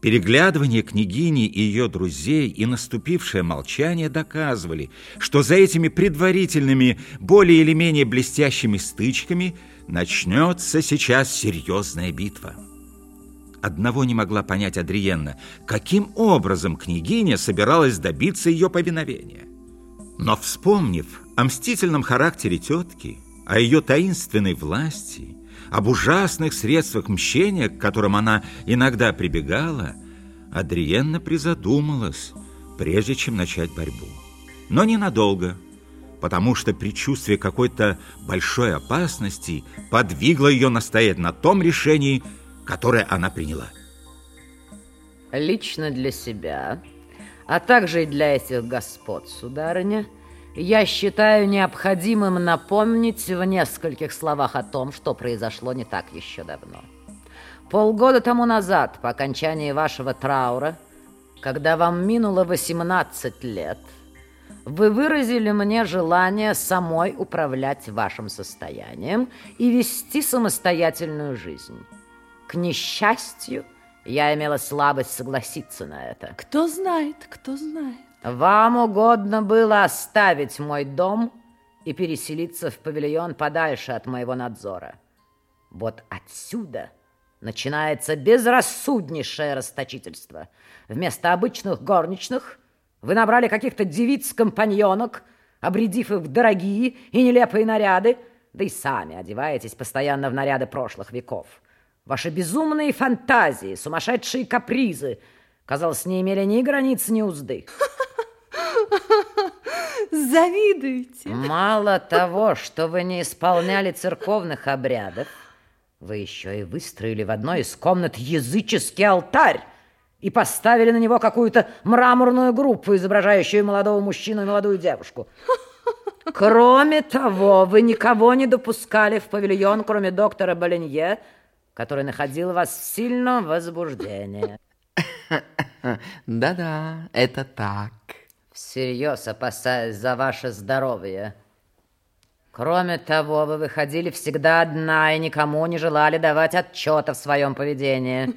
Переглядывание княгини и ее друзей и наступившее молчание доказывали, что за этими предварительными, более или менее блестящими стычками начнется сейчас серьезная битва. Одного не могла понять Адриенна, каким образом княгиня собиралась добиться ее повиновения. Но вспомнив о мстительном характере тетки, о ее таинственной власти, об ужасных средствах мщения, к которым она иногда прибегала, Адриенна призадумалась, прежде чем начать борьбу. Но ненадолго, потому что предчувствие какой-то большой опасности подвигло ее настоять на том решении, которое она приняла. Лично для себя, а также и для этих господ, сударыня, я считаю необходимым напомнить в нескольких словах о том, что произошло не так еще давно. Полгода тому назад, по окончании вашего траура, когда вам минуло 18 лет, вы выразили мне желание самой управлять вашим состоянием и вести самостоятельную жизнь. К несчастью, я имела слабость согласиться на это. Кто знает, кто знает. Вам угодно было оставить мой дом и переселиться в павильон подальше от моего надзора. Вот отсюда начинается безрассуднейшее расточительство. Вместо обычных горничных вы набрали каких-то девиц-компаньонок, обредив их в дорогие и нелепые наряды, да и сами одеваетесь постоянно в наряды прошлых веков. Ваши безумные фантазии, сумасшедшие капризы, казалось, не имели ни границ, ни узды. Завидуете? Мало того, что вы не исполняли церковных обрядов, вы еще и выстроили в одной из комнат языческий алтарь и поставили на него какую-то мраморную группу, изображающую молодого мужчину и молодую девушку. Кроме того, вы никого не допускали в павильон, кроме доктора Болинье, который находил вас в сильном возбуждении. Да-да, это так. Всерьез опасаясь за ваше здоровье. Кроме того, вы выходили всегда одна и никому не желали давать отчета в своем поведении.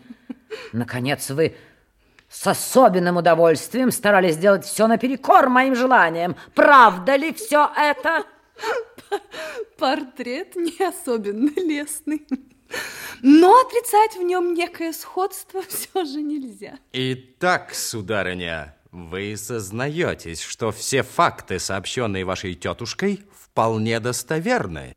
Наконец, вы с особенным удовольствием старались сделать все наперекор моим желаниям. Правда ли все это? Портрет не особенно лестный. Но отрицать в нем некое сходство все же нельзя. Итак, сударыня, вы сознаетесь, что все факты, сообщенные вашей тетушкой, вполне достоверны.